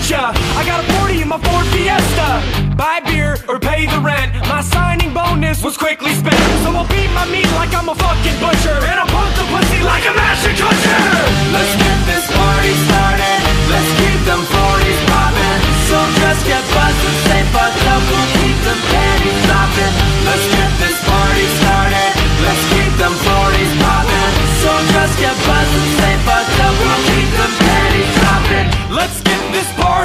I got a 40 in my Ford Fiesta. Buy beer or pay the rent. My signing bonus was quickly spent. So I'll beat my meat like I'm a fucking butcher. And I'll pump the pussy like a master cutter. Let's get this party started. Let's keep them 40s popping. So just get busted, stay fucked up. We'll keep them panties dropping. Let's get this party started. Let's keep them 40s popping. So just get busted, stay fucked up. We'll keep them panties dropping. Let's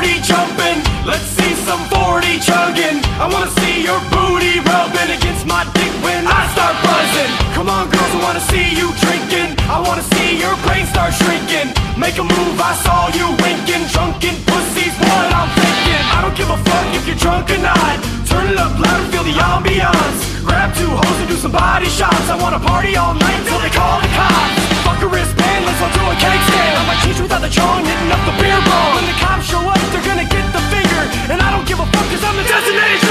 40 jumping. Let's see some 40 chugging. I wanna see your booty rubbing against my dick when I start buzzing. Come on, girls, I wanna see you drinking. I wanna see your brain start shrinking. Make a move, I saw you winking. Drunken pussies, what I'm thinking. I don't give a fuck if you're drunk or not. Turn it up loud and feel the ambiance. Grab two hoes and do some body shots. I wanna party all night till they call the cops. Fuck a wristband, let's all do a keg stand. I might teach without the charm, hitting up the beer bong. I'm